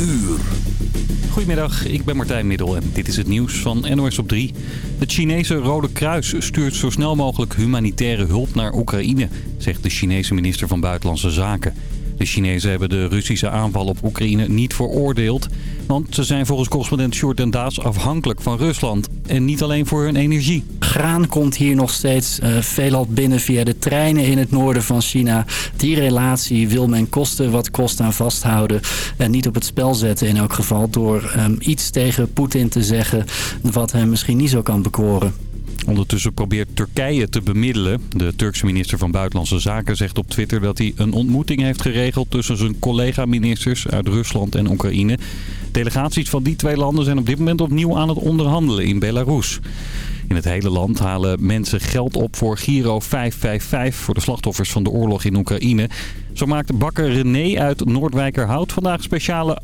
uur. Goedemiddag, ik ben Martijn Middel en dit is het nieuws van NOS op 3. Het Chinese Rode Kruis stuurt zo snel mogelijk humanitaire hulp naar Oekraïne, zegt de Chinese minister van Buitenlandse Zaken. De Chinezen hebben de Russische aanval op Oekraïne niet veroordeeld. Want ze zijn volgens correspondent en Daas afhankelijk van Rusland. En niet alleen voor hun energie. Graan komt hier nog steeds uh, veelal binnen via de treinen in het noorden van China. Die relatie wil men kosten wat kost aan vasthouden. En niet op het spel zetten in elk geval. Door um, iets tegen Poetin te zeggen wat hem misschien niet zo kan bekoren. Ondertussen probeert Turkije te bemiddelen. De Turkse minister van Buitenlandse Zaken zegt op Twitter dat hij een ontmoeting heeft geregeld tussen zijn collega-ministers uit Rusland en Oekraïne. Delegaties van die twee landen zijn op dit moment opnieuw aan het onderhandelen in Belarus. In het hele land halen mensen geld op voor Giro 555 voor de slachtoffers van de oorlog in Oekraïne. Zo maakt bakker René uit Noordwijkerhout vandaag speciale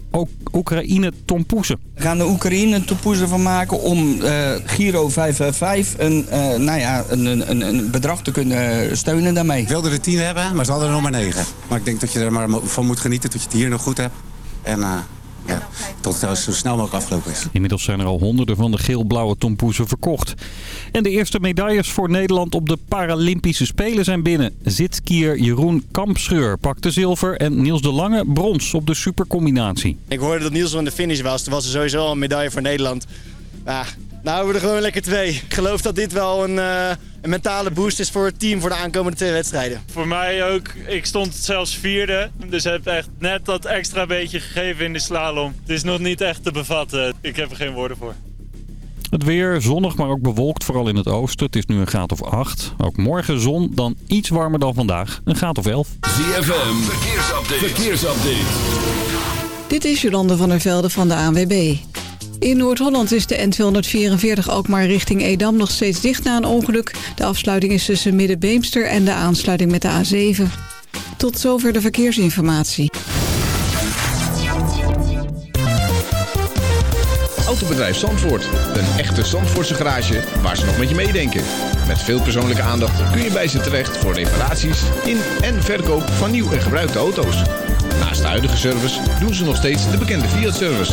Oekraïne tompoesen. We gaan de Oekraïne tompoesen van maken om uh, Giro 555 een, uh, nou ja, een, een, een, bedrag te kunnen steunen daarmee. Ik wilde er tien hebben, maar ze hadden er nog maar negen. Maar ik denk dat je er maar van moet genieten tot je het hier nog goed hebt. En uh, ja, tot het zo snel mogelijk afgelopen is. Inmiddels zijn er al honderden van de geel-blauwe tompoezen verkocht. En de eerste medailles voor Nederland op de Paralympische Spelen zijn binnen. Zitskier Jeroen Kampschreur pakte zilver en Niels de Lange brons op de supercombinatie. Ik hoorde dat Niels van de finish was. Toen was er sowieso al een medaille voor Nederland. Ja, nou, we er gewoon lekker twee. Ik geloof dat dit wel een, uh, een, mentale boost is voor het team voor de aankomende twee wedstrijden. Voor mij ook. Ik stond zelfs vierde. Dus heb echt net dat extra beetje gegeven in de slalom. Het is nog niet echt te bevatten. Ik heb er geen woorden voor. Het weer zonnig, maar ook bewolkt, vooral in het oosten. Het is nu een graad of 8. Ook morgen zon, dan iets warmer dan vandaag. Een graad of 11. ZFM, verkeersupdate. verkeersupdate. Dit is Jolande van der Velde van de ANWB. In Noord-Holland is de N244 ook maar richting Edam nog steeds dicht na een ongeluk. De afsluiting is tussen Middenbeemster en de aansluiting met de A7. Tot zover de verkeersinformatie. Autobedrijf Zandvoort. Een echte Zandvoortse garage waar ze nog met je meedenken. Met veel persoonlijke aandacht kun je bij ze terecht voor reparaties in en verkoop van nieuw en gebruikte auto's. Naast de huidige service doen ze nog steeds de bekende Fiat-service.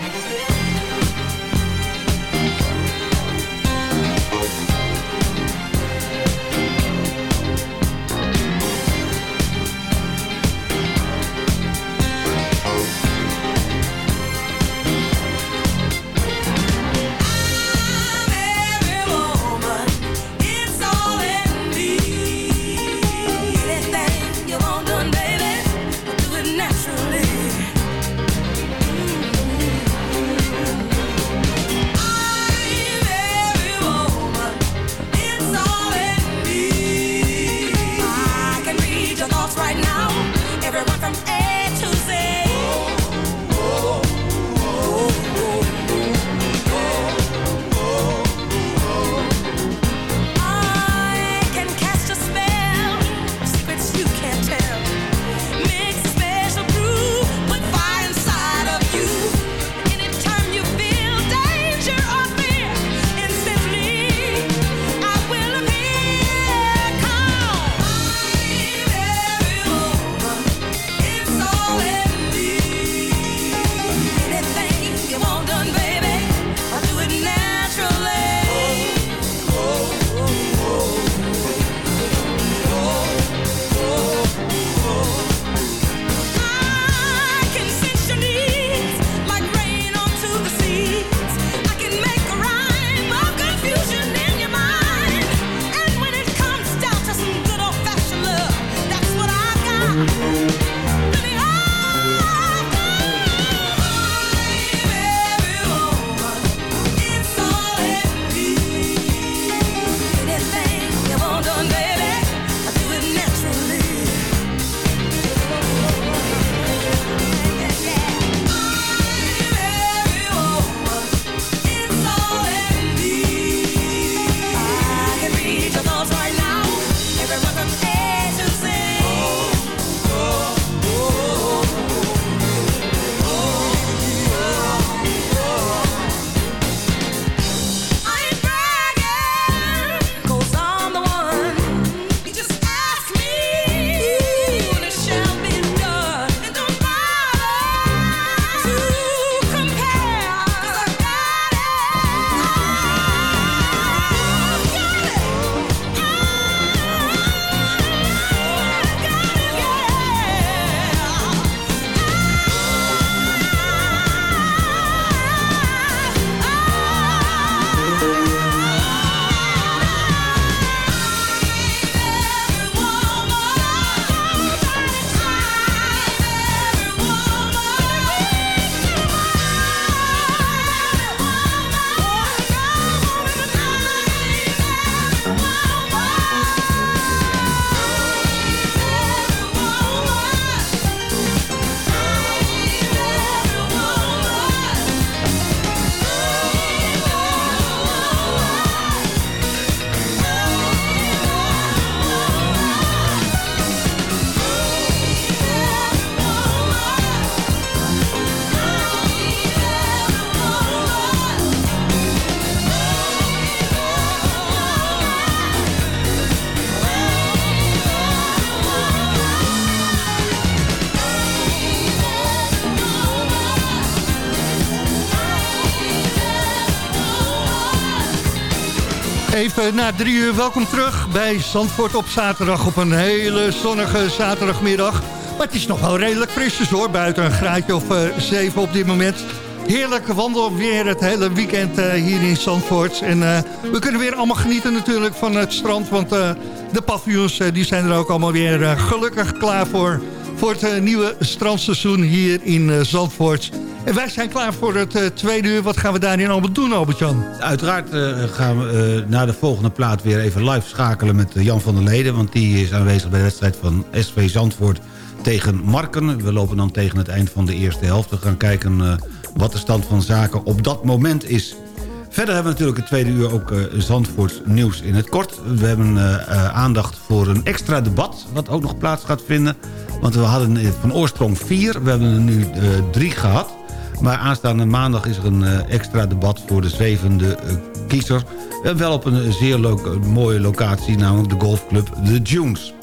Even na drie uur, welkom terug bij Zandvoort op zaterdag op een hele zonnige zaterdagmiddag. Maar het is nog wel redelijk frisjes hoor, buiten een graadje of uh, zeven op dit moment. Heerlijk wandelweer het hele weekend uh, hier in Zandvoort. En we kunnen weer allemaal genieten natuurlijk van het strand, want de paviljoens die zijn er ook allemaal weer gelukkig klaar voor. Voor het nieuwe strandseizoen hier in Zandvoort. En wij zijn klaar voor het uh, tweede uur. Wat gaan we daarin allemaal doen, Albert-Jan? Uiteraard uh, gaan we uh, naar de volgende plaat weer even live schakelen met Jan van der Leden. Want die is aanwezig bij de wedstrijd van SV Zandvoort tegen Marken. We lopen dan tegen het eind van de eerste helft. We gaan kijken wat de stand van zaken op dat moment is. Verder hebben we natuurlijk het tweede uur ook Zandvoorts nieuws in het kort. We hebben aandacht voor een extra debat wat ook nog plaats gaat vinden. Want we hadden van oorsprong vier, we hebben er nu drie gehad. Maar aanstaande maandag is er een eh, extra debat voor de zwevende eh, kiezer. En wel op een zeer mooie locatie, namelijk de golfclub The Dunes.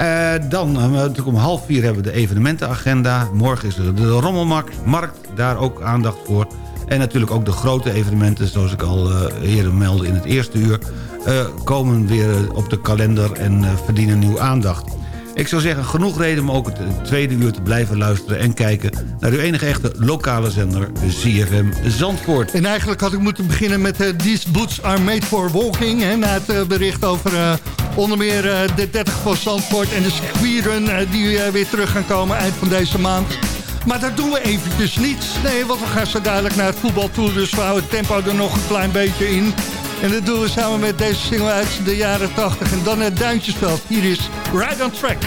Uh, dan, natuurlijk om half vier hebben we de evenementenagenda. Morgen is er de Rommelmarkt, daar ook aandacht voor. En natuurlijk ook de grote evenementen, zoals ik al uh, eerder meldde in het eerste uur... Komen weer op de kalender en verdienen nieuw aandacht. Ik zou zeggen, genoeg reden om ook het tweede uur te blijven luisteren... en kijken naar uw enige echte lokale zender, ZFM Zandvoort. En eigenlijk had ik moeten beginnen met uh, These Boots Are Made For Walking... Hè, na het uh, bericht over uh, onder meer de 30 van Zandvoort... en de squirrun die weer terug gaan komen eind van deze maand. Maar dat doen we eventjes niet. Nee, want we gaan zo dadelijk naar het voetbal toe... dus we houden het tempo er nog een klein beetje in... En dat doen we samen met deze single uit de jaren 80. En dan het Duintjesveld. Hier is Right on Track.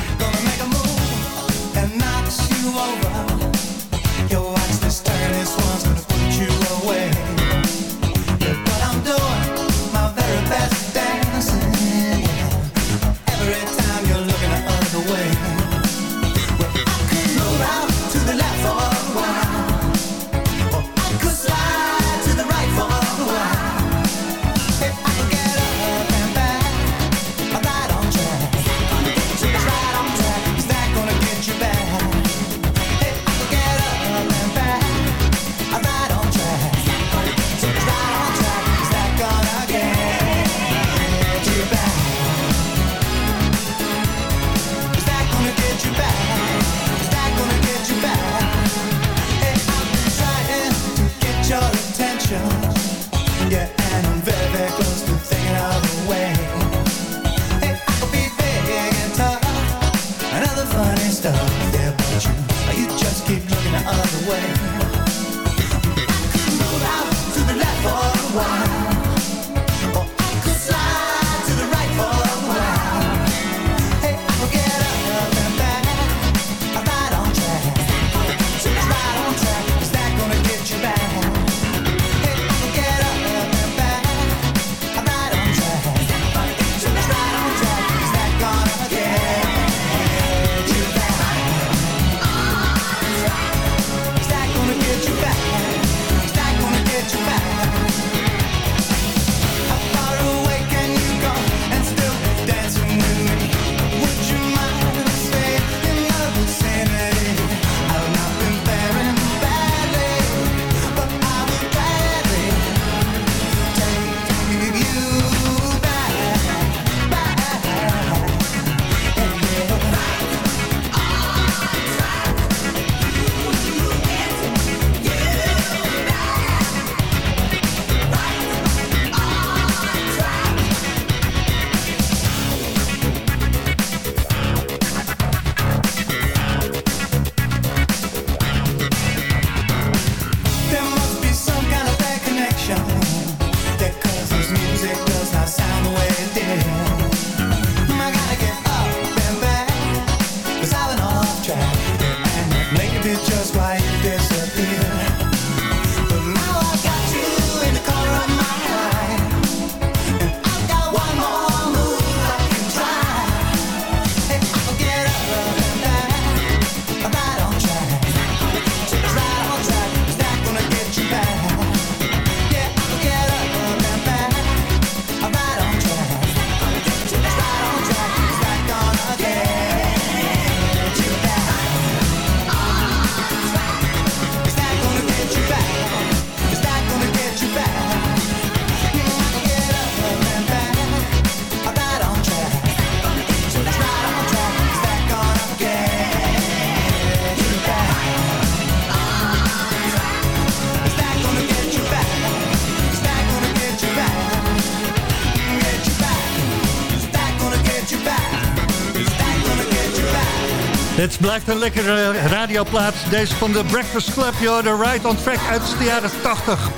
Blijft een lekkere radioplaats. Deze van de Breakfast Club, joh, de Right on Track uit de jaren 80.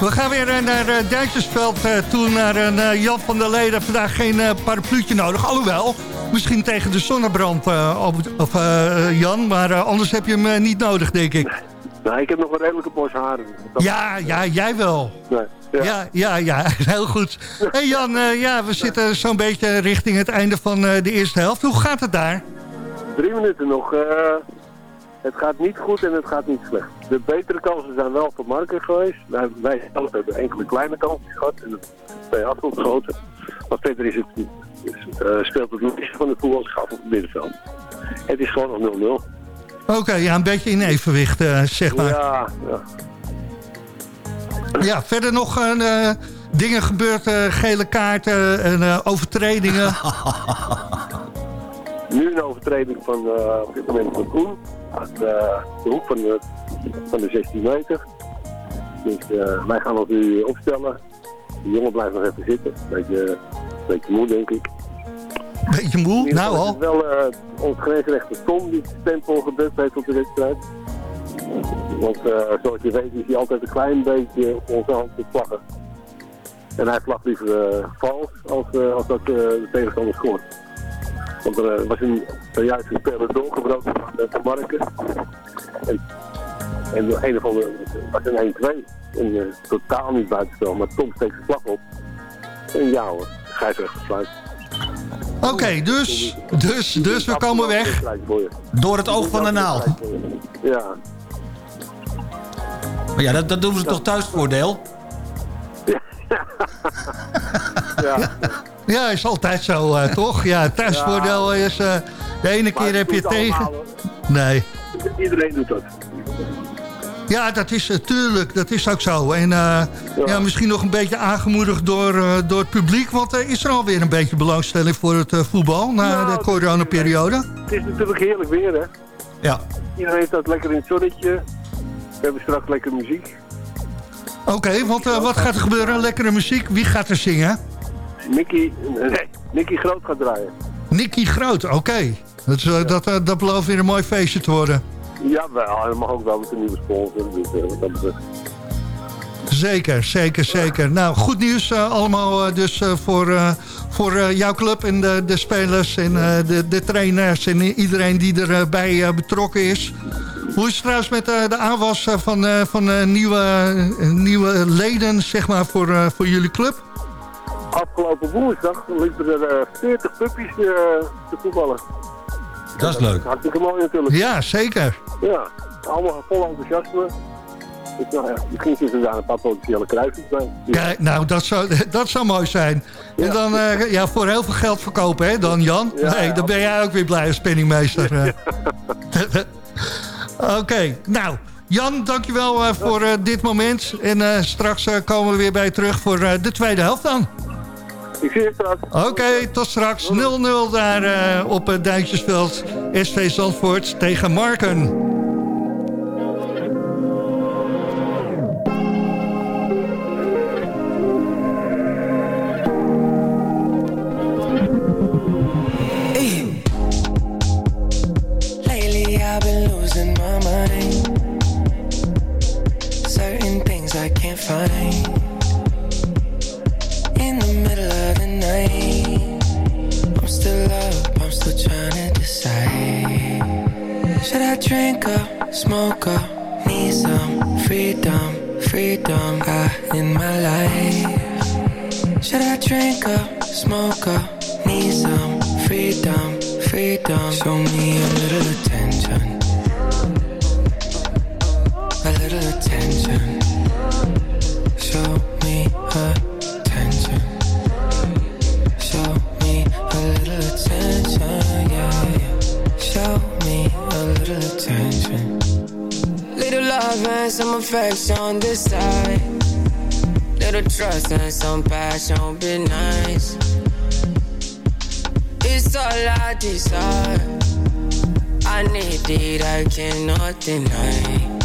We gaan weer eh, naar uh, Duitsersveld toe, naar een Jan van der Leden. Vandaag geen parapluutje nodig, alhoewel... Misschien tegen de zonnebrand, of, Jan, maar anders heb je hem niet nodig, denk ik. Nou, ik heb nog een redelijke bos haren. Ja, ja, jij wel. Nee. Ja. ja, ja, heel goed. hey Jan, ja, we zitten zo'n beetje richting het einde van de eerste helft. Hoe gaat het daar? Drie minuten nog. Uh, het gaat niet goed en het gaat niet slecht. De betere kansen zijn wel voor Marken geweest. Wij, wij zelf hebben enkele kleine kansen gehad en twee afgeschoten. Maar verder is het, uh, speelt het niet van de voetbalschap op het middenveld. Het is gewoon nog 0-0. Oké, ja, een beetje in evenwicht, uh, zeg maar. Ja, ja. Ja, verder nog uh, dingen gebeurd, uh, gele kaarten en overtredingen. Nu een overtreding van uh, op dit moment van Koen. Aan de, de hoek van de, van de 16 meter. Dus uh, wij gaan ons nu opstellen. De jongen blijft nog even zitten. Beetje, beetje moe, denk ik. Beetje moe? Nou al. Het is wel ons grensrechter Tom die stempel gedrukt heeft op de wedstrijd. Want zoals je weet is hij altijd een klein beetje op onze hand te vlaggen. En hij vlagt liever vals als, als dat de tegenstander scoort. Want er eh, was een, zojuist een speler doorgebroken van Marken. En, en de een of andere was een 1-2. En uh, totaal niet buitenspel, maar Tom steekt de vlag op. En ja hoor, scheidsrechter fluit. Oké, okay, dus, dus, dus we komen weg. Door het oog van de naald. Ja. Maar ja, dat, dat doen ze toch thuisvoordeel? Ja. ja. Ja, is altijd zo, uh, toch? Ja, thuisvoordeel is... Uh, de ene keer heb je tegen. Nee. Iedereen doet dat. Ja, dat is natuurlijk, uh, dat is ook zo. En uh, ja. misschien nog een beetje aangemoedigd door, door het publiek. Want is er alweer een beetje belangstelling voor het voetbal na nou, de coronaperiode. Het is natuurlijk heerlijk weer, hè? Ja. Iedereen staat lekker in het zonnetje. We hebben straks lekker muziek. Oké, okay, want wat gaat er gebeuren? Lekkere muziek. Wie gaat er zingen? Nicky, nee, Nicky Groot gaat draaien. Nicky Groot, oké. Dat, uh, ja. dat, uh, dat belooft weer een mooi feestje te worden. Ja, wel. Hij mag ook wel met een nieuwe sponsor. Dus, uh, dat betreft. Zeker, zeker, zeker. Nou, goed nieuws allemaal dus voor, voor jouw club en de, de spelers en de, de trainers en iedereen die erbij betrokken is. Hoe is het trouwens met de aanwas van, van nieuwe, nieuwe leden zeg maar, voor, voor jullie club? Afgelopen woensdag liepen er 40 eh, puppies eh, te voetballen. Dat is leuk. Hartstikke mooi natuurlijk. Ja, zeker. Ja, allemaal vol enthousiasme. Dus nou ja, misschien zitten daar een paar potentiële kruisjes bij. Ja, nou, dat zou, dat zou mooi zijn. En dan uh, ja, voor heel veel geld verkopen, hè, dan Jan? Ja, nee, dan ben jij ook weer blij als penningmeester. Oké, okay, nou... Jan, dankjewel uh, voor uh, dit moment. En straks komen we weer bij je terug voor de tweede helft dan. Ik zie je straks. Oké, okay, tot straks. 0-0 daar uh, op het Duintjesveld. SV Zandvoort tegen Marken. find Should I drink up, smoke up, need some freedom, freedom in my life? Should I drink up, smoke up, need some freedom, freedom? Show me a little attention. A little attention. Love and some affection this side. Little trust and some passion be nice. It's all I desire. I need it, I cannot deny.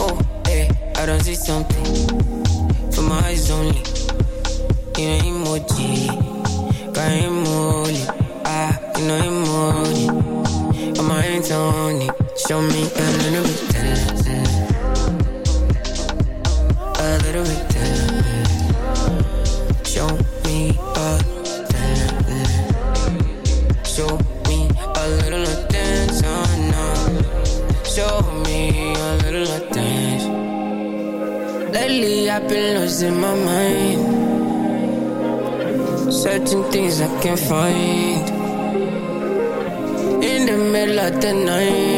Oh, hey, I don't see something for my eyes only. You know emoji, got emoji, ah, you know emoji. Show me a little bit tender. A little bit tender. Show me a tender. Show me a little attention. Oh, now. Show me a little attention. Lately I've been losing my mind. Searching things I can't find. In the middle of the night,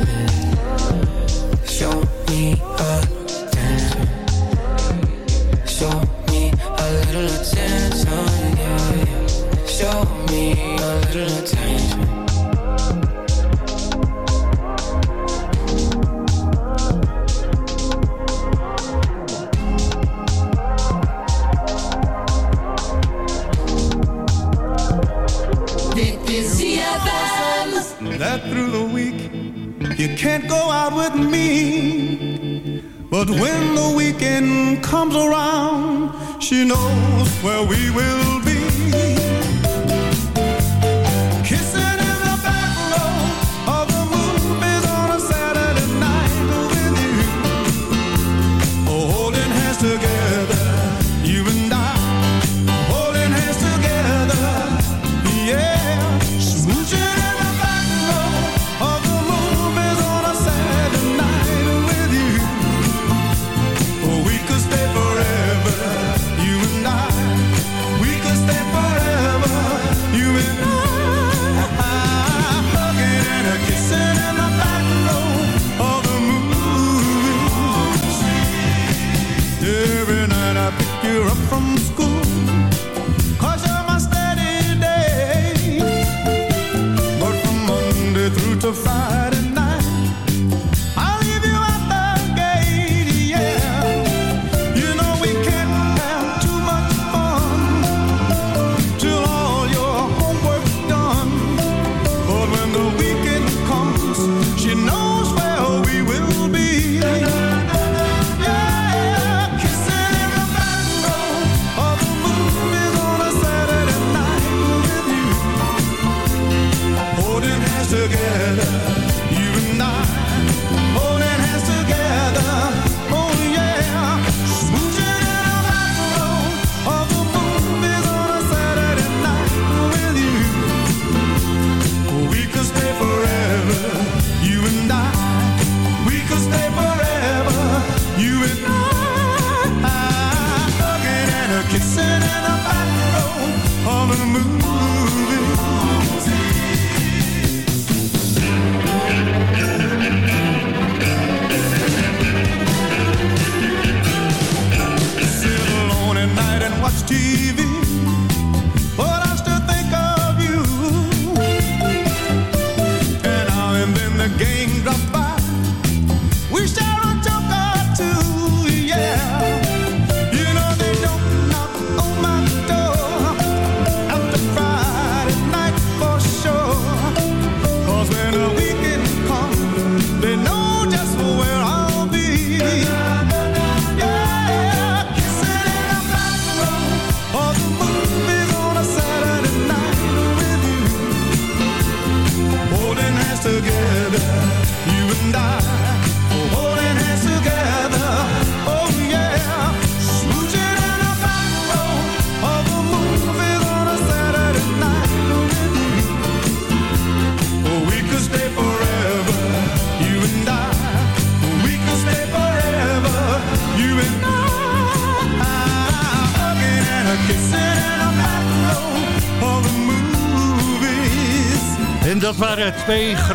But when the weekend comes around, she knows where we will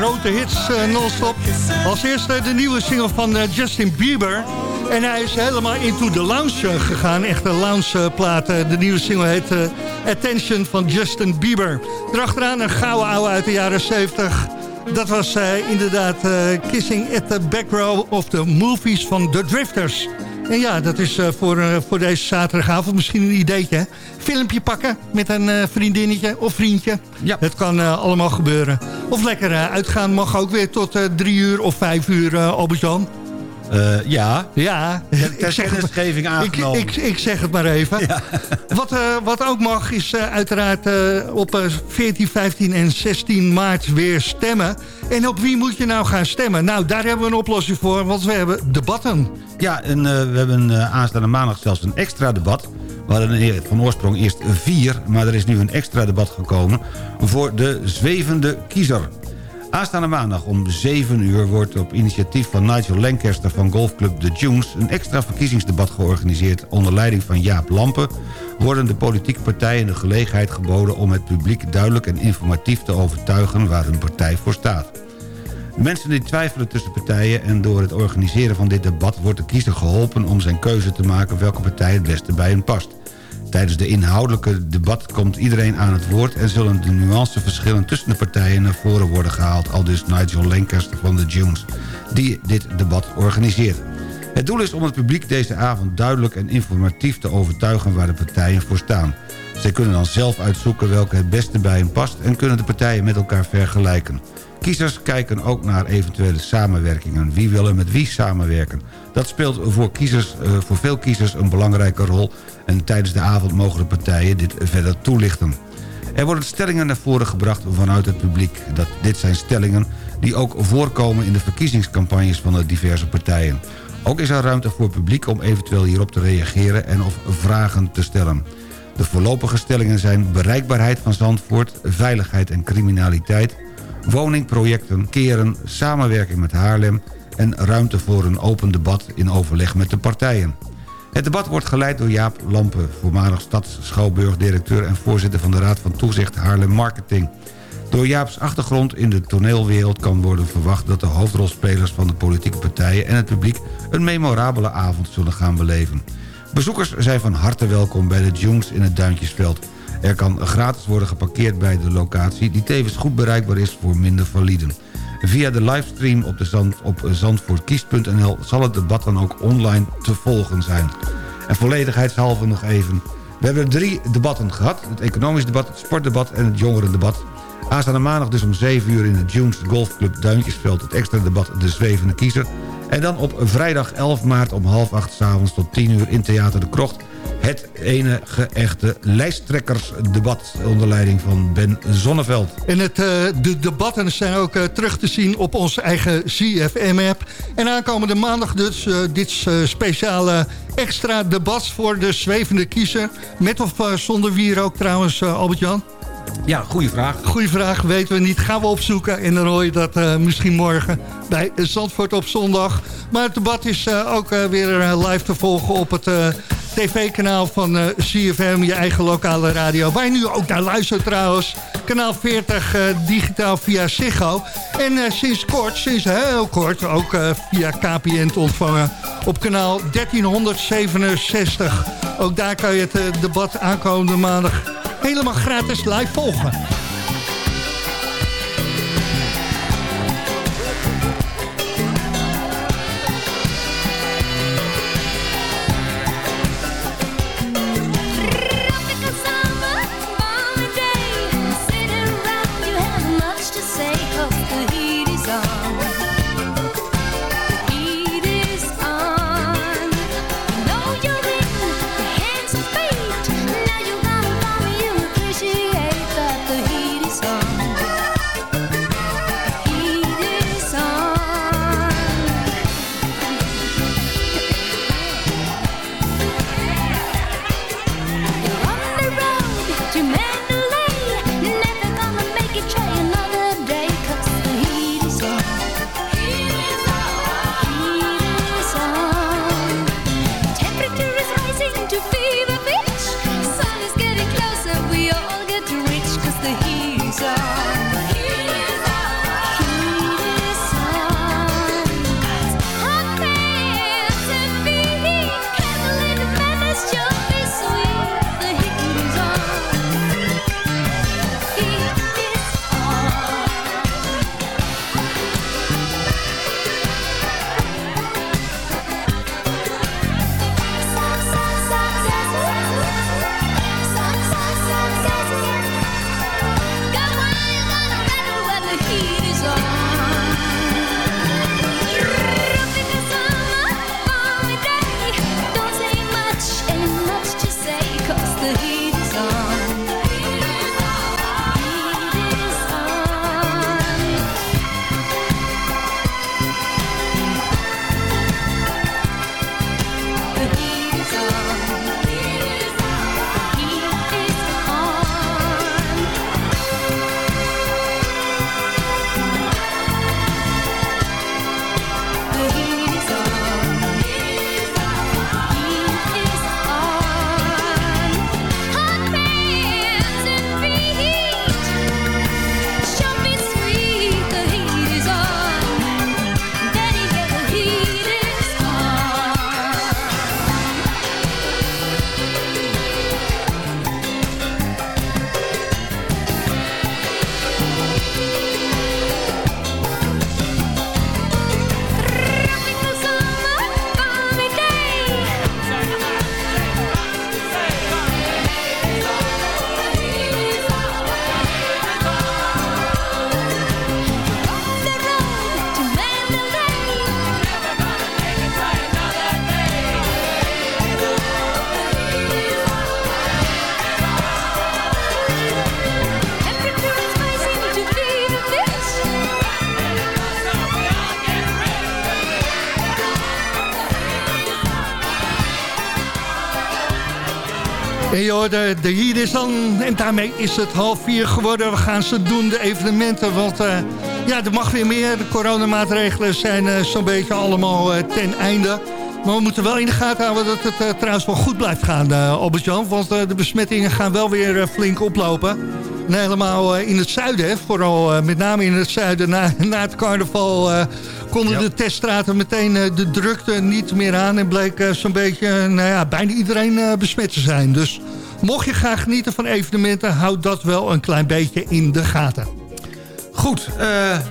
grote hits eh, non-stop. Als eerste de nieuwe single van eh, Justin Bieber. En hij is helemaal into the lounge eh, gegaan. Echt een loungeplaat. De nieuwe single heet Attention van Justin Bieber. Erachteraan een gouden oude uit de jaren 70. Dat was eh, inderdaad Kissing at the Back Row of the Movies van The Drifters. En ja, dat is voor, voor deze zaterdagavond misschien een ideetje. hè? Filmpje pakken met een vriendinnetje of vriendje. Ja. Het kan allemaal gebeuren. Of lekker eh, uitgaan mag ook weer tot eh, drie uur of vijf uur, uh, Albert-Jan. Eh, ja. Ja, ter kennisgeving aangenomen. Ik, ik, ik zeg het maar even. Wat, eh, wat ook mag is eh, uiteraard eh, op eh, 14, 15 en 16 maart weer stemmen. En op wie moet je nou gaan stemmen? Nou, daar hebben we een oplossing voor, want we hebben debatten. Ja, en eh, we hebben eh, aanstaande maandag zelfs een extra debat. We hadden van oorsprong eerst vier, maar er is nu een extra debat gekomen... voor de zwevende kiezer. Aanstaande maandag om 7 uur wordt op initiatief van Nigel Lancaster van golfclub The Dunes... een extra verkiezingsdebat georganiseerd onder leiding van Jaap Lampen... worden de politieke partijen de gelegenheid geboden om het publiek duidelijk en informatief te overtuigen waar hun partij voor staat. Mensen die twijfelen tussen partijen en door het organiseren van dit debat... wordt de kiezer geholpen om zijn keuze te maken welke partij het beste bij hem past. Tijdens de inhoudelijke debat komt iedereen aan het woord... en zullen de nuanceverschillen tussen de partijen naar voren worden gehaald... al dus Nigel Lancaster van de Dunes, die dit debat organiseert. Het doel is om het publiek deze avond duidelijk en informatief te overtuigen... waar de partijen voor staan. Zij kunnen dan zelf uitzoeken welke het beste bij hen past... en kunnen de partijen met elkaar vergelijken. Kiezers kijken ook naar eventuele samenwerkingen. Wie wil er met wie samenwerken? Dat speelt voor, kiezers, eh, voor veel kiezers een belangrijke rol... en tijdens de avond mogen de partijen dit verder toelichten. Er worden stellingen naar voren gebracht vanuit het publiek. Dat, dit zijn stellingen die ook voorkomen in de verkiezingscampagnes van de diverse partijen. Ook is er ruimte voor het publiek om eventueel hierop te reageren en of vragen te stellen. De voorlopige stellingen zijn bereikbaarheid van Zandvoort, veiligheid en criminaliteit, woningprojecten, keren, samenwerking met Haarlem en ruimte voor een open debat in overleg met de partijen. Het debat wordt geleid door Jaap Lampen, voormalig stadsschouwburg-directeur... en voorzitter van de Raad van Toezicht Haarlem Marketing. Door Jaap's achtergrond in de toneelwereld kan worden verwacht... dat de hoofdrolspelers van de politieke partijen en het publiek... een memorabele avond zullen gaan beleven. Bezoekers zijn van harte welkom bij de Dunes in het Duintjesveld. Er kan gratis worden geparkeerd bij de locatie... die tevens goed bereikbaar is voor minder validen. Via de livestream op, de zand, op zal het debat dan ook online te volgen zijn. En volledigheidshalve nog even. We hebben drie debatten gehad. Het economisch debat, het sportdebat en het jongerendebat. Aanstaande maandag dus om 7 uur in de Dunes Golfclub Duintjesveld... het extra debat De Zwevende Kiezer. En dan op vrijdag 11 maart om half acht s'avonds tot 10 uur in Theater de Krocht... het enige echte lijsttrekkersdebat onder leiding van Ben Zonneveld. En het, eh, de debatten zijn ook eh, terug te zien op onze eigen CFM-app. En aankomende maandag dus eh, dit speciale extra debat voor de zwevende kiezer. Met of zonder wier ook trouwens, Albert-Jan? Ja, goede vraag. Goeie vraag, weten we niet. Gaan we opzoeken en dan hoor je dat eh, misschien morgen bij Zandvoort op zondag. Maar het debat is eh, ook eh, weer live te volgen op het tv-kanaal van CFM, je eigen lokale radio. Waar je nu ook naar luistert trouwens. Kanaal 40 eh, digitaal via Ziggo. En sinds kort, sinds heel kort, ook via KPN te ontvangen op kanaal 1367. Ook daar kan je het debat aankomende maandag helemaal gratis live volgen. Joh, de, de hier is dan, en daarmee is het half vier geworden. We gaan ze doen, de evenementen, want uh, ja, er mag weer meer. De coronamaatregelen zijn uh, zo'n beetje allemaal uh, ten einde. Maar we moeten wel in de gaten houden dat het trouwens wel goed blijft gaan, Albert-Jan. Want de besmettingen gaan wel weer flink oplopen. En helemaal in het zuiden, hè, vooral met name in het zuiden. Na, na het carnaval konden ja. de teststraten meteen de drukte niet meer aan. En bleek zo'n beetje, nou ja, bijna iedereen besmet te zijn. Dus mocht je graag genieten van evenementen, houd dat wel een klein beetje in de gaten. Goed,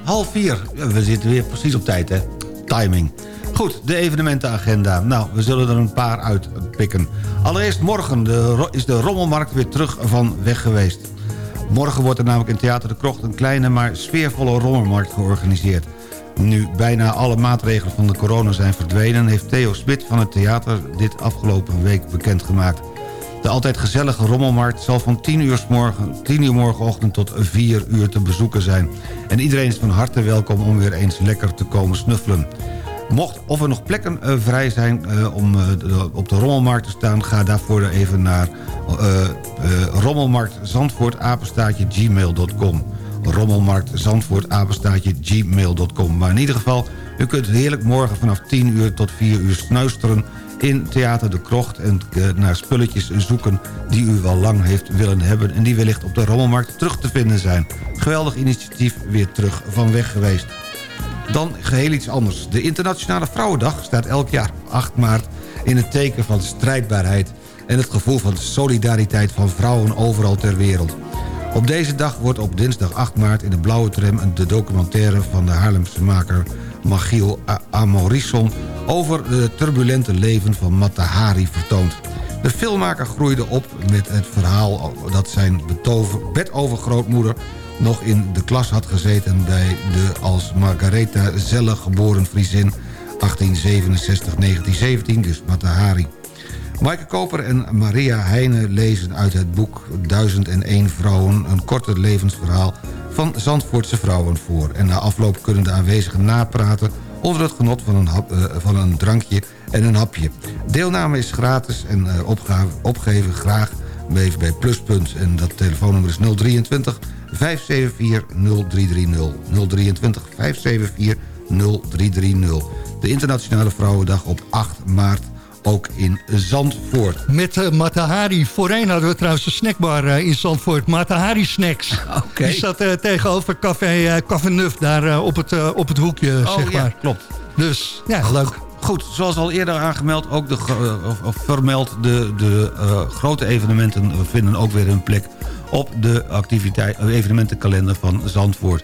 half vier. We zitten weer precies op tijd, hè. Timing. Goed, de evenementenagenda. Nou, we zullen er een paar uitpikken. Allereerst morgen is de rommelmarkt weer terug van weg geweest. Morgen wordt er namelijk in Theater de Krocht... een kleine maar sfeervolle rommelmarkt georganiseerd. Nu bijna alle maatregelen van de corona zijn verdwenen... heeft Theo Smit van het theater dit afgelopen week bekendgemaakt. De altijd gezellige rommelmarkt zal van 10 uur, morgen, 10 uur morgenochtend tot 4 uur te bezoeken zijn. En iedereen is van harte welkom om weer eens lekker te komen snuffelen. Mocht of er nog plekken uh, vrij zijn uh, om de, op de rommelmarkt te staan... ga daarvoor even naar apenstaatje gmail.com Maar in ieder geval, u kunt heerlijk morgen vanaf 10 uur tot 4 uur snuisteren... in Theater de Krocht en naar spulletjes zoeken die u wel lang heeft willen hebben... en die wellicht op de rommelmarkt terug te vinden zijn. Geweldig initiatief, weer terug van weg geweest. Dan geheel iets anders. De Internationale Vrouwendag staat elk jaar 8 maart in het teken van strijdbaarheid... en het gevoel van solidariteit van vrouwen overal ter wereld. Op deze dag wordt op dinsdag 8 maart in de Blauwe Tram... de documentaire van de Haarlemse maker Magiel Amorisson... over het turbulente leven van Matahari vertoond. De filmmaker groeide op met het verhaal dat zijn bedovergrootmoeder nog in de klas had gezeten bij de als Margaretha Zelle geboren Friesin 1867-1917, dus Matahari. Maaike Koper en Maria Heijnen lezen uit het boek 1001 Vrouwen... een korte levensverhaal van Zandvoortse vrouwen voor. En na afloop kunnen de aanwezigen napraten onder het genot van een, hap, uh, van een drankje en een hapje. Deelname is gratis en uh, opgave, opgeven graag bij Pluspunt. En dat telefoonnummer is 023 574 0330. 023 574 0330. De Internationale Vrouwendag op 8 maart ook in Zandvoort. Met uh, Matahari. Voorheen hadden we trouwens een snackbar uh, in Zandvoort. Matahari Snacks. Okay. Die zat uh, tegenover Café, Café Nuf daar op, het, op het hoekje, oh, zeg maar. Ja, klopt. Dus, ja, leuk. Goed, zoals al eerder aangemeld, ook de, of, vermeld... de, de grote evenementen vinden ook weer hun plek op de activiteit, evenementenkalender van Zandvoort.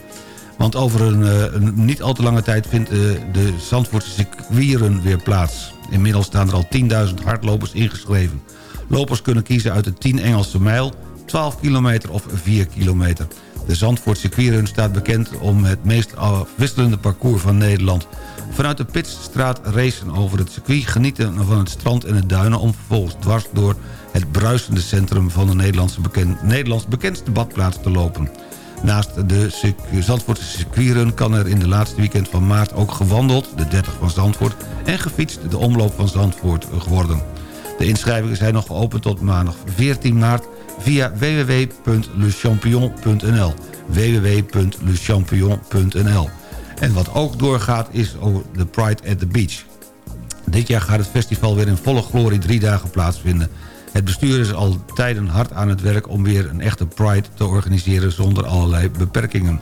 Want over een, een niet al te lange tijd vindt de Zandvoortse circuitrun weer plaats. Inmiddels staan er al 10.000 hardlopers ingeschreven. Lopers kunnen kiezen uit de 10 Engelse mijl, 12 kilometer of 4 kilometer. De Zandvoort circuitrun staat bekend om het meest wisselende parcours van Nederland. Vanuit de Pitstraat racen over het circuit, genieten van het strand en het duinen... om vervolgens dwars door het bruisende centrum van de Nederlandse bekend, Nederlands bekendste badplaats te lopen. Naast de Zandvoortse circuitrun kan er in de laatste weekend van maart ook gewandeld... de 30 van Zandvoort en gefietst de omloop van Zandvoort worden. De inschrijvingen zijn nog geopend tot maandag 14 maart via www.lechampion.nl www.lechampion.nl En wat ook doorgaat is over de Pride at the Beach. Dit jaar gaat het festival weer in volle glorie drie dagen plaatsvinden... Het bestuur is al tijden hard aan het werk om weer een echte Pride te organiseren zonder allerlei beperkingen.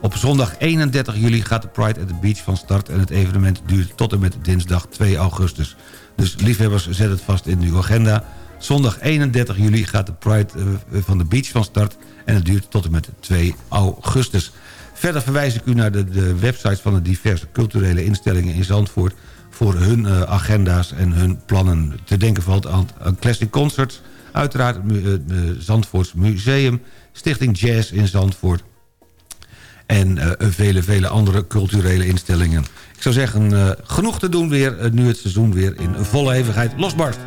Op zondag 31 juli gaat de Pride at the Beach van start en het evenement duurt tot en met dinsdag 2 augustus. Dus liefhebbers, zet het vast in uw agenda. Zondag 31 juli gaat de Pride van de Beach van start en het duurt tot en met 2 augustus. Verder verwijs ik u naar de, de websites van de diverse culturele instellingen in Zandvoort voor hun uh, agenda's en hun plannen. Te denken valt aan, aan Classic Concerts, uiteraard het uh, Zandvoorts Museum... Stichting Jazz in Zandvoort en vele, vele andere culturele instellingen. Ik zou zeggen, genoeg te doen weer, nu het seizoen weer in volle hevigheid losbarst.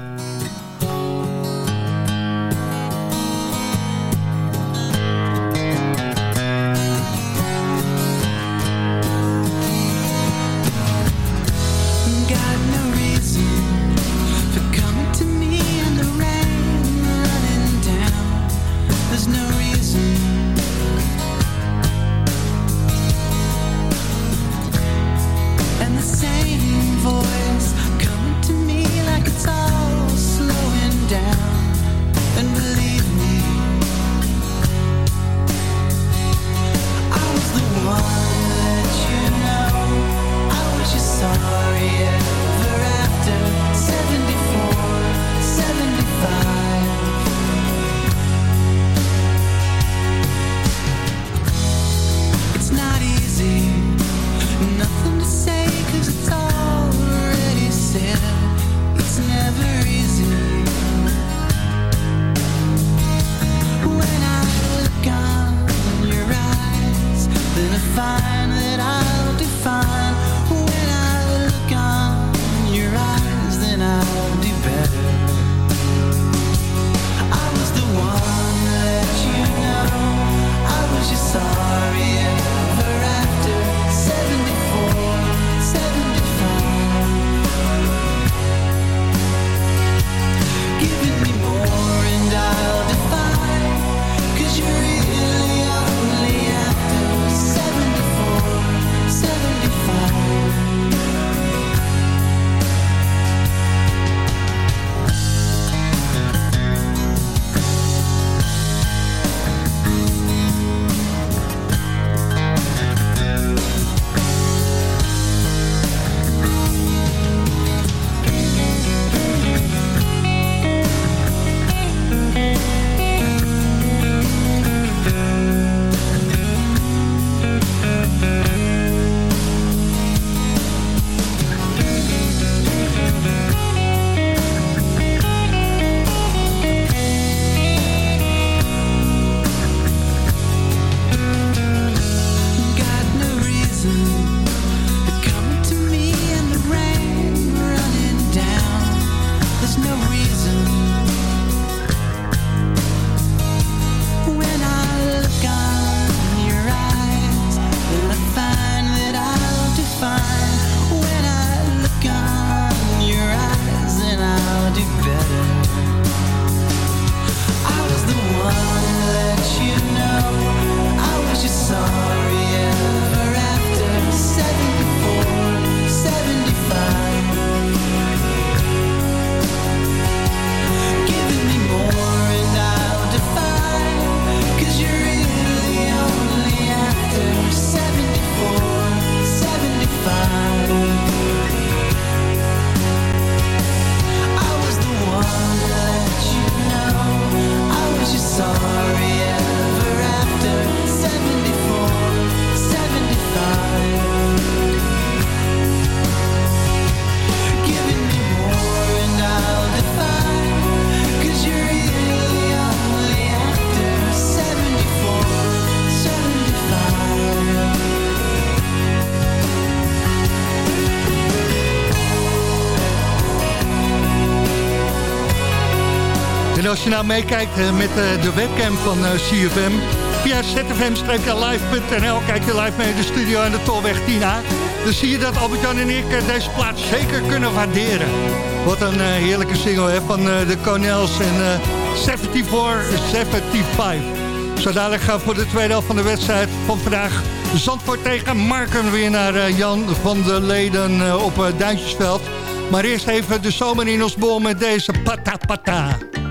nou meekijkt eh, met eh, de webcam van eh, CFM... via zfm-live.nl kijk je live mee in de studio aan de Tolweg 10A. Dan zie je dat Albert-Jan en ik deze plaats zeker kunnen waarderen. Wat een heerlijke single hè, van de Cornels en 74-75. Zo dadelijk gaan we voor de tweede helft van de wedstrijd van vandaag... Zandvoort tegen Marken weer naar Jan van der Leden op Duintjesveld. Maar eerst even de zomer in ons bol met deze patapata. Pata.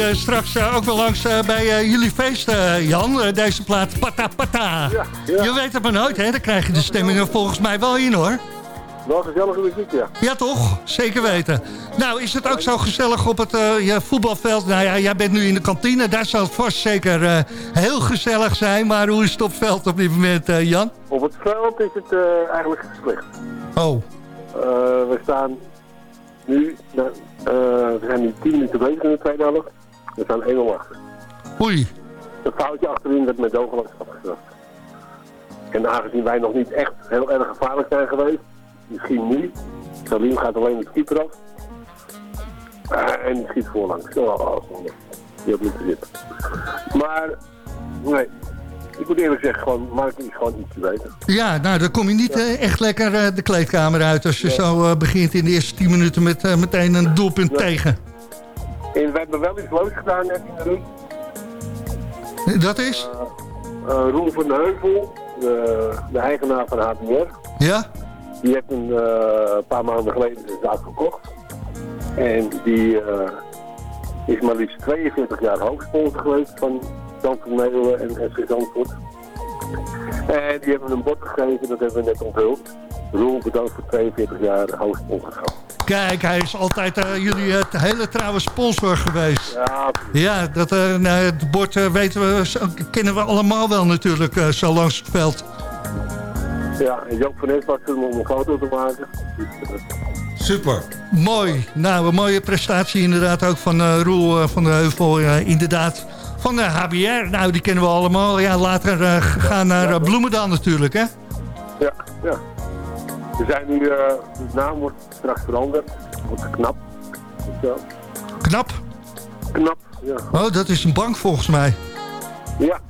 Hij straks eh, ook wel langs eh, bij eh, jullie feest, eh, Jan. Eh, deze plaat Pata Pata. Je weet het maar nooit, hè? Dan krijg je de stemmingen volgens mij wel in, hoor. Wel gezellige muziek, ja. Ja, toch? Zeker weten. Nou, is het ook zo gezellig op het eh, ja, voetbalveld? Nou ja, jij bent nu in de kantine. Daar zal het vast zeker eh, heel gezellig zijn. Maar hoe is het op het veld op dit moment, eh, Jan? Op het veld is het eh, eigenlijk slecht. Oh, Eh, we staan nu, eh, we zijn nu 10 minuten bezig in de tweede helft. We staan 1-0 achter. oei. Een foutje achterin werd met dogelaks afgestraft. En aangezien wij nog niet echt heel erg gevaarlijk zijn geweest, misschien nu. Salim gaat alleen het keeper af. Eh, en die schiet voorlangs. Oh, zonde. Die had zitten. Maar, nee. Ik moet eerlijk zeggen, gewoon, Mark is gewoon iets te weten. Ja, nou, dan kom je niet eh, echt lekker eh, de kleedkamer uit... als je zo begint in de eerste 10 minuten met meteen een doelpunt tegen. En we hebben wel iets leuks gedaan net. Dat is? Eh, Roel van de Heuvel, de, de eigenaar van HBR. Ja? Die heeft een eh, paar maanden geleden de zaak verkocht. En die eh, is maar liefst 42 jaar hoofdsponsor geweest van Zandvoort Nederland en SV Zandvoort. En die hebben een bod gegeven, dat hebben we net onthuld. Roel bedankt voor 42 jaar hoofdsponsorschap. Kijk, hij is altijd eh, jullie het hele trouwe sponsor geweest. Ja, Ja, dat, eh, nou, het bord eh, weten we, kennen we allemaal wel natuurlijk, eh, zo langs het veld. ja en Joop van toen om een foto te maken. Eh, Super. Mooi. Nou, een mooie prestatie inderdaad ook van eh, Roel eh, van de Heuvel. eh, inderdaad, van de HBR. Nou, die kennen we allemaal. Ja, later eh, gegaan naar uh, Bloemendaal natuurlijk, hè? Ja, ja. We zijn nu, eh, de naam wordt straks veranderd. Wordt knap. Knap. Knap, ja. Oh, dat is een bank volgens mij. Ja.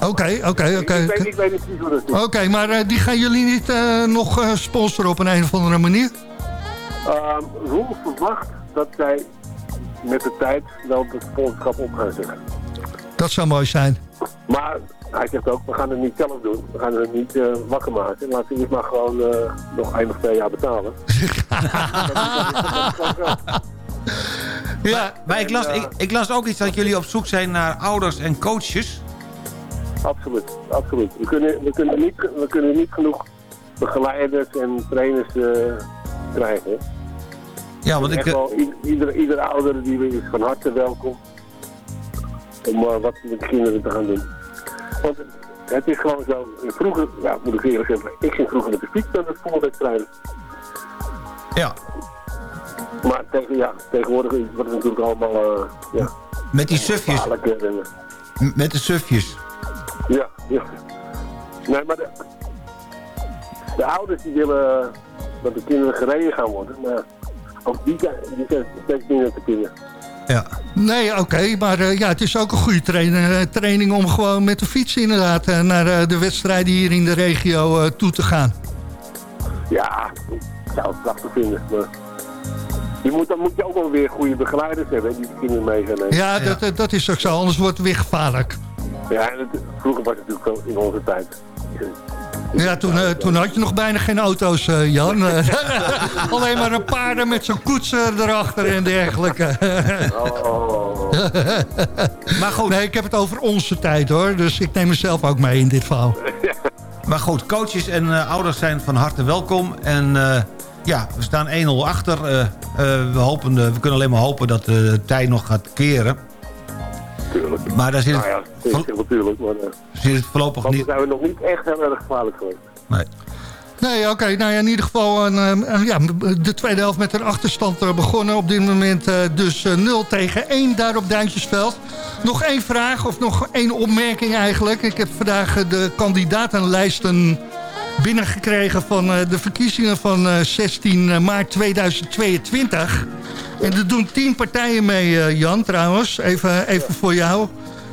Oké, oké, oké. Ik, weet, niet precies hoe dat is. Oké, maar eh, die gaan jullie niet eh, nog sponsoren op een, een of andere manier? Ehm, Roel verwacht dat zij met de tijd wel het sponsorschap op gaan zetten. Dat zou mooi zijn. Maar hij zegt ook, we gaan het niet zelf doen. We gaan het niet eh, wakker maken. Laten we eerst maar gewoon eh, nog één of twee jaar betalen. Ja, Maar ik las, ik, ik las ook iets dat jullie op zoek zijn naar ouders en coaches. Absoluut, absoluut. We kunnen, we kunnen, niet, we kunnen niet genoeg begeleiders en trainers eh, krijgen. Ja, want ik... Eh, wel, ieder ouder die is van harte welkom om wat met de kinderen te gaan doen. Want het is gewoon zo, vroeger, ja, moet ik eerlijk zeggen, ik ging vroeger met de fiets naar de voetbalwedstrijden. Ja. Maar tegen, ja, tegenwoordig wordt het natuurlijk allemaal, eh, ja, Met die sufjes. en, Met de sufjes. Ja, ja. Nee, maar de, de ouders die willen dat de kinderen gereden gaan worden, maar ook die, die zijn steeds minder te vinden. Ja. Nee, oké, maar eh, ja, het is ook een goede trainen- eh, training om gewoon met de fiets inderdaad eh, naar eh, de wedstrijden hier in de regio eh, toe te gaan. Ja, ik zou het prachtig vinden, maar je moet, dan moet je ook wel weer goede begeleiders hebben die de kinderen mee gaan nemen. Ja, Dat, dat is ook zo, anders wordt het weer gevaarlijk. Ja, en het, vroeger was het natuurlijk in onze tijd. Ja, toen, eh, toen had je nog bijna geen auto's, eh, Jan. Alleen maar een paarden met zo'n koets erachter en dergelijke. Oh. maar goed. Nee, ik heb het over onze tijd hoor, dus ik neem mezelf ook mee in dit verhaal. Maar goed, coaches en eh, ouders zijn van harte welkom. En ja, we staan 1-0 achter. We, hopen, we kunnen alleen maar hopen dat de tijd nog gaat keren. Maar daar zit het, Nou ja, is natuurlijk, maar uh, zit het voorlopig niet... dan zijn we nog niet echt heel erg gevaarlijk geweest. Nee. Nee, oké. nou ja, in ieder geval een, eh, een- ja, de tweede helft met een achterstand eh, begonnen. Op dit moment eh, dus eh, 0 tegen 1 daar op Duintjesveld. Nog één vraag of nog één opmerking eigenlijk. Ik heb vandaag de kandidatenlijsten binnengekregen van de verkiezingen van eh, 16 maart 2022. En er doen tien partijen mee, eh, Jan, trouwens. Even, even voor jou.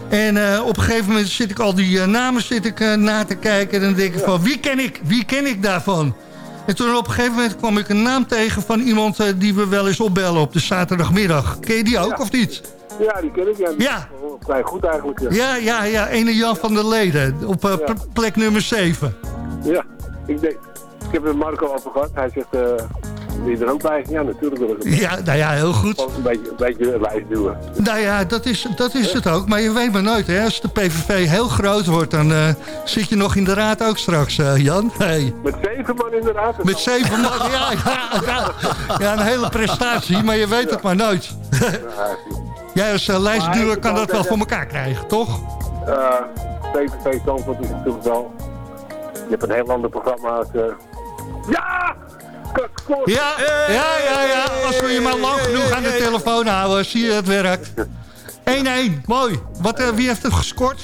En eh, op een gegeven moment zit ik al die eh, namen zit ik, na te kijken. En dan denk ik van, wie ken ik? Wie ken ik daarvan? En toen op een gegeven moment kwam ik een naam tegen van iemand die we wel eens opbellen op de zaterdagmiddag. Ken je die ook of niet? Ja, die ken ik. Ja, Ja. vrij goed eigenlijk. Ja, Ja, ja, ja. Ene Jan van der Leden op plek nummer 7. ja ik denk, ik heb het met Marco over gehad. Hij zegt, Wil je er ook bij? Ja, natuurlijk wil ik het. Ja, nou ja, heel goed. Een beetje, een beetje lijst duwen. Nou ja, dat is, dat is het ook. Maar je weet maar nooit, hè. Als de PVV heel groot wordt, dan eh, zit je nog in de raad ook straks, eh, Jan. Hey. Met zeven man in de raad. Met zeven man, ja, ja, ja. Ja, een hele prestatie, maar je weet het maar nooit. Jij als uh, lijstduwer kan dat wel voor elkaar krijgen, toch? PVV Zandvoort is natuurlijk wel... Je hebt een heel ander programma. als, Ja! Kort. Ja, ja, ja, ja. Als we je maar lang genoeg aan de telefoon houden, zie je het werkt. 1-1, mooi. Wat, eh, wie heeft het gescoord?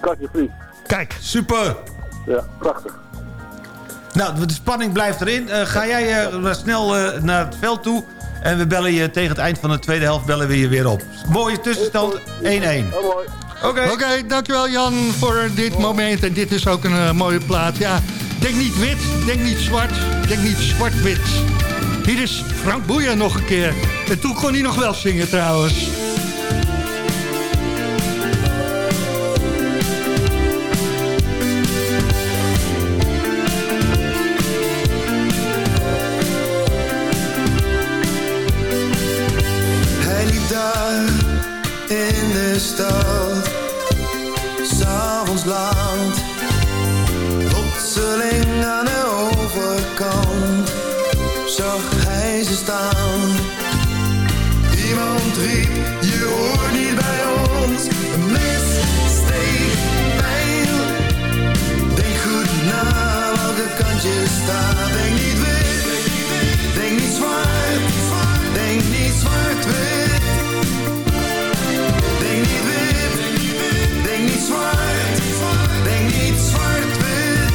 Katje Vries. Kijk. Super. Ja, prachtig. Nou, de spanning blijft erin. Eh, ga jij eh, snel eh, naar het veld toe. En we bellen je tegen het eind van de tweede helft bellen we je weer op. Mooie tussenstand 1-1. mooi. Oké. Oké, dankjewel Jan voor dit moment. En dit is ook een eh, mooie plaat. Ja, denk niet wit, denk niet zwart, denk niet zwart-wit. Hier is Frank Boeien nog een keer. En toen kon hij nog wel zingen trouwens. Welke kant staat. Denk niet wit, denk niet zwart. Denk niet zwart-wit. Denk niet wit, denk niet zwart. Denk niet zwart-wit.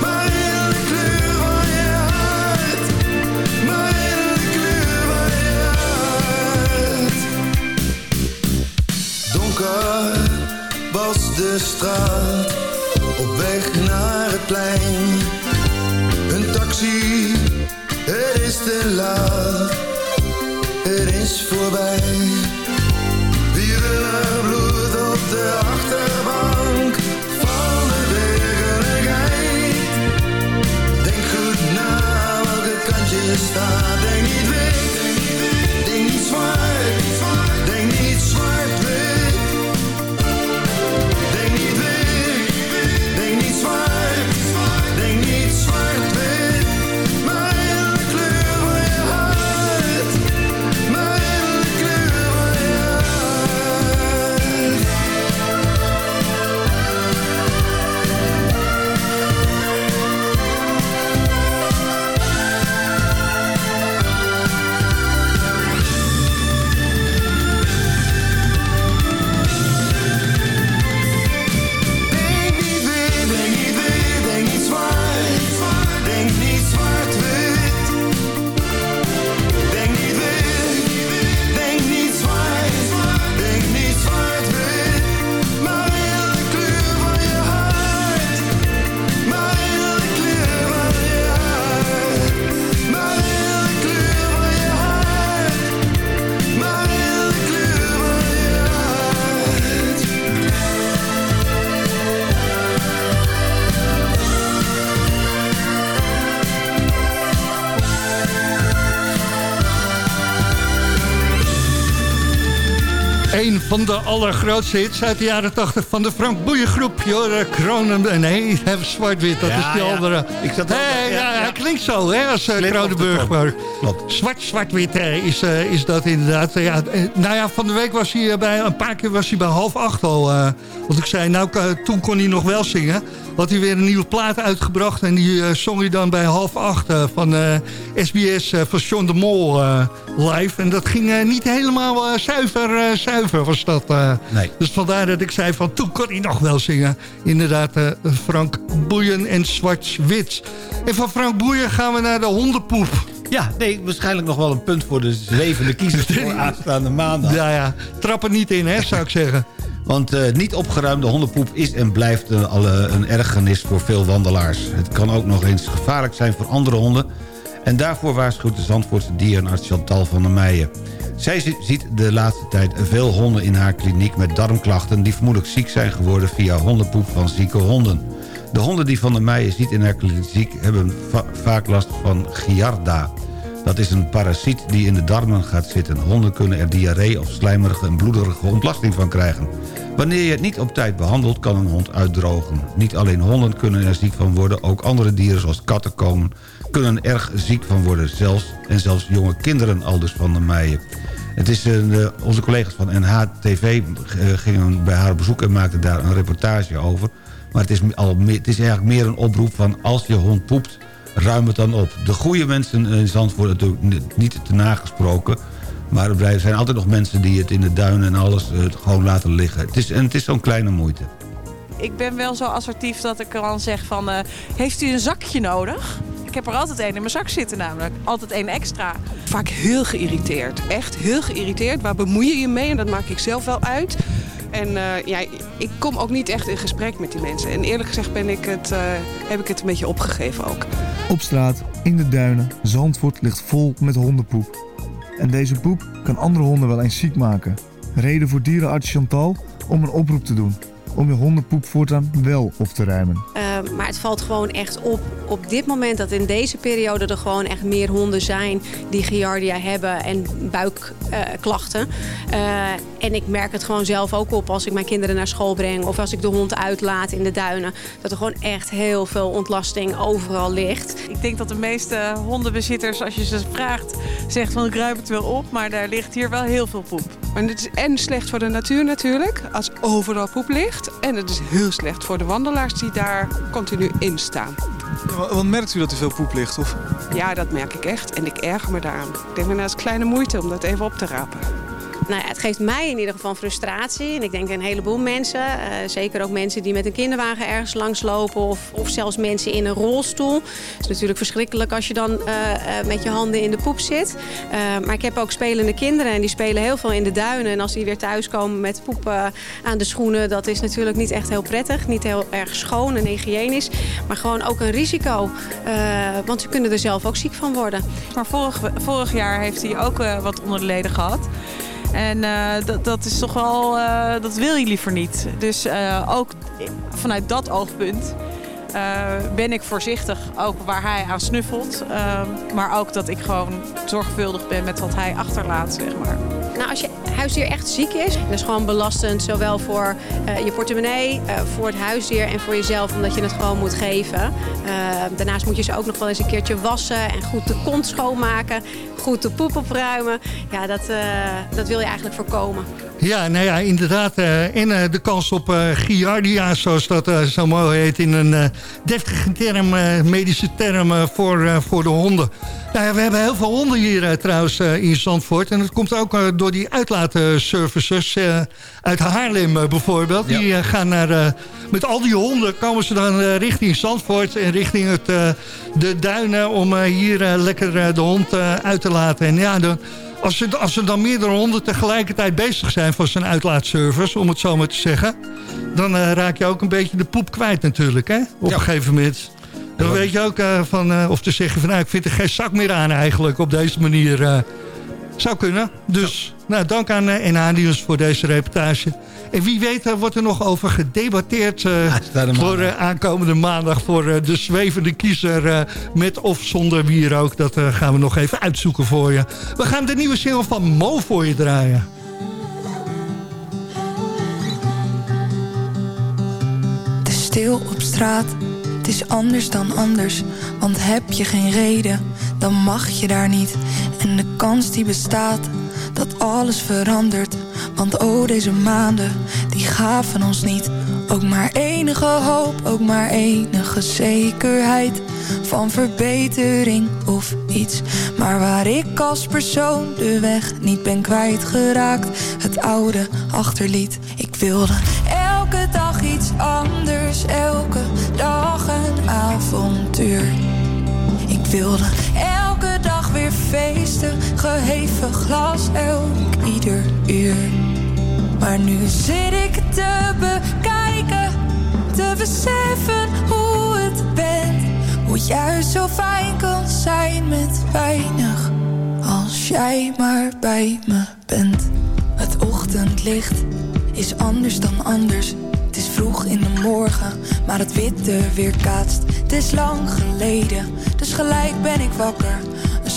Maar in de kleur van je hart. Maar in de kleur van je hart. Donker was de straat. Op weg naar het plein. Taxi, het is te laat. Het is voorbij. Wierenbloed op de achterbank van de werkelijkheid. Denk goed na welke kant je staat. Van de allergrootste hits uit de jaren 80 van de Frank Boeien groep. Joh, Kronen... Nee, even zwart-wit, dat Ja, is die ja. andere. Ik zat Hey, ja, ja, ja. Hij klinkt zo, hè, als uh, Kronenburg. Maar zwart, zwart-wit is, eh, is dat inderdaad. Ja, eh, nou ja, van de week was hij bij... Een paar keer was hij bij half acht al. want ik zei, nou, toen kon hij nog wel zingen. Had hij weer een nieuwe plaat uitgebracht. En die zong hij dan bij half acht van SBS van John de Mol live. En dat ging niet helemaal zuiver, zuiver was dat. Eh. Nee. Dus vandaar dat ik zei van toen kon hij nog wel zingen. Inderdaad, eh, Frank Boeien en Zwart-Wit. En van Frank Boeien gaan we naar de hondenpoep. Ja, nee, waarschijnlijk nog wel een punt voor de zwevende kiezers voor aanstaande maandag. Ja, ja. Trap er niet in, hè, zou ik zeggen. Want eh, niet opgeruimde hondenpoep is en blijft eh, eh, een ergernis voor veel wandelaars. Het kan ook nog eens gevaarlijk zijn voor andere honden. En daarvoor waarschuwt de Zandvoortse dierenarts Chantal van der Meijen. Zij zi- ziet de laatste tijd veel honden in haar kliniek met darmklachten... die vermoedelijk ziek zijn geworden via hondenpoep van zieke honden. De honden die van der Meijen ziet in haar kliniek hebben va- vaak last van Giarda. Dat is een parasiet die in de darmen gaat zitten. Honden kunnen er diarree of slijmerige en bloederige ontlasting van krijgen. Wanneer je het niet op tijd behandelt, kan een hond uitdrogen. Niet alleen honden kunnen er ziek van worden, ook andere dieren zoals katten komen, kunnen erg ziek van worden. Zelfs, en zelfs jonge kinderen, aldus van der Meijen. Het is, eh, onze collega's van NHTV eh, gingen bij haar bezoek en maakten daar een reportage over. Maar het is, al het is eigenlijk meer een oproep van als je hond poept, ruim het dan op. De goede mensen in Zandvoort natuurlijk niet- te nagesproken. Maar er zijn altijd nog mensen die het in de duinen en alles eh, gewoon laten liggen. Het is, en het is zo'n kleine moeite. Ik ben wel zo assertief dat ik dan zeg van... eh, heeft u een zakje nodig? Ik heb er altijd één in mijn zak zitten namelijk. Altijd één extra. Vaak heel geïrriteerd. Echt heel geïrriteerd. Waar bemoei je je mee? En dat maak ik zelf wel uit. En eh, ja, ik kom ook niet echt in gesprek met die mensen. En eerlijk gezegd ben ik het, eh, heb ik het een beetje opgegeven ook. Op straat, in de duinen, Zandvoort ligt vol met hondenpoep. En deze poep kan andere honden wel eens ziek maken. Reden voor dierenarts Chantal om een oproep te doen. Om je hondenpoep voortaan wel op te ruimen. Uh, maar het valt gewoon echt op op dit moment dat in deze periode er gewoon echt meer honden zijn die giardia hebben en buikklachten. Uh, uh, en ik merk het gewoon zelf ook op als ik mijn kinderen naar school breng of als ik de hond uitlaat in de duinen. Dat er gewoon echt heel veel ontlasting overal ligt. Ik denk dat de meeste hondenbezitters, als je ze vraagt, zegt van ik ruim het wel op, maar daar ligt hier wel heel veel poep. Maar het is en slecht voor de natuur natuurlijk, als overal poep ligt. En het is heel slecht voor de wandelaars die daar continu in staan. Ja, want merkt u dat er veel poep ligt? Of? Ja, dat merk ik echt. En ik erger me daaraan. Ik denk, dat is kleine moeite om dat even op te rapen. Nou het geeft mij in ieder geval frustratie. En ik denk een heleboel mensen, uh, zeker ook mensen die met een kinderwagen ergens langslopen... Of, of zelfs mensen in een rolstoel. Het is natuurlijk verschrikkelijk als je dan uh, uh, met je handen in de poep zit. maar ik heb ook spelende kinderen en die spelen heel veel in de duinen. En als die weer thuiskomen met poep aan de schoenen... dat is natuurlijk niet echt heel prettig, niet heel erg schoon en hygiënisch. Maar gewoon ook een risico, want ze kunnen er zelf ook ziek van worden. Maar vorig, vorig jaar heeft hij ook wat onder de leden gehad. En uh, dat, dat is toch wel, uh, dat wil je liever niet. Dus uh, ook vanuit dat oogpunt ben ik voorzichtig, ook waar hij aan snuffelt. maar ook dat ik gewoon zorgvuldig ben met wat hij achterlaat, zeg maar. Nou, als je huisdier echt ziek is, dat is gewoon belastend. Zowel voor uh, je portemonnee, uh, voor het huisdier en voor jezelf, omdat je het gewoon moet geven. Uh, daarnaast moet je ze ook nog wel eens een keertje wassen en goed de kont schoonmaken. Goed de poep opruimen. Ja, dat, dat wil je eigenlijk voorkomen. Ja, nou ja, inderdaad. en de kans op giardia, zoals dat zo mooi heet... in een deftige term, medische term voor, voor de honden. Nou ja, we hebben heel veel honden hier trouwens in Zandvoort. En dat komt ook door die uitlaatservices uh, uit Haarlem bijvoorbeeld. Ja. Die gaan naar, met al die honden komen ze dan richting Zandvoort en richting het, de duinen om hier lekker de hond uit te laten. En ja, dan, als, er, als er dan meerdere honden tegelijkertijd bezig zijn voor zijn uitlaatservice, om het zo maar te zeggen, dan raak je ook een beetje de poep kwijt natuurlijk, hè? Op ja. een gegeven moment. Dan weet je ook van, uh, of te zeggen van, nou, ik vind er geen zak meer aan eigenlijk op deze manier. Zou kunnen. Dus, nou, dank aan uh, NH Nieuws voor deze reportage. En wie weet, er wordt er nog over gedebatteerd ja, voor aankomende maandag... voor de zwevende kiezer met of zonder wierook. Dat gaan we nog even uitzoeken voor je. We gaan de nieuwe single van Mo voor je draaien. Te stil op straat het is anders dan anders, want heb je geen reden, dan mag je daar niet. En de kans die bestaat, dat alles verandert. Want oh, deze maanden, die gaven ons niet. Ook maar enige hoop, ook maar enige zekerheid. Van verbetering of iets. Maar waar ik als persoon de weg niet ben kwijtgeraakt. Het oude achterliet. Ik wilde elke dag iets anders, elke dag een avontuur. Ik wilde feesten, geheven glas elk ieder uur. Maar nu zit ik te bekijken, te beseffen hoe het bent. Hoe juist zo fijn kan zijn met weinig, als jij maar bij me bent. Het ochtendlicht is anders dan anders. Het is vroeg in de morgen, maar het witte weerkaatst. Het is lang geleden, dus gelijk ben ik wakker.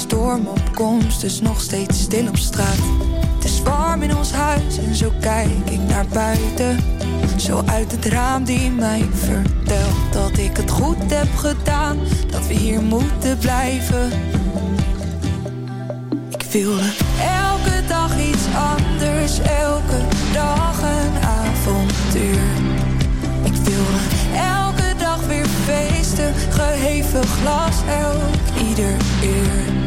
Storm op komst, dus nog steeds stil op straat. Het is warm in ons huis en zo kijk ik naar buiten. Zo uit het raam die mij vertelt dat ik het goed heb gedaan. Dat we hier moeten blijven. Ik wilde elke dag iets anders, elke dag een avontuur. Ik wilde elke dag weer feesten, geheven glas elk ieder uur.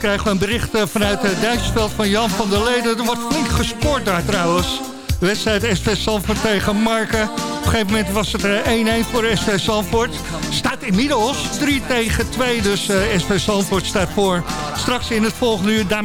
Krijgen we een bericht eh, vanuit het Duitsveld van Jan van der Leden. Er wordt flink gesport daar trouwens. Wedstrijd SV Zandvoort tegen Marken. Op een gegeven moment was het er 1-1 voor SV Zandvoort. Staat inmiddels 3 tegen 2, dus eh, SV Zandvoort staat voor. Straks in het volgende uur daar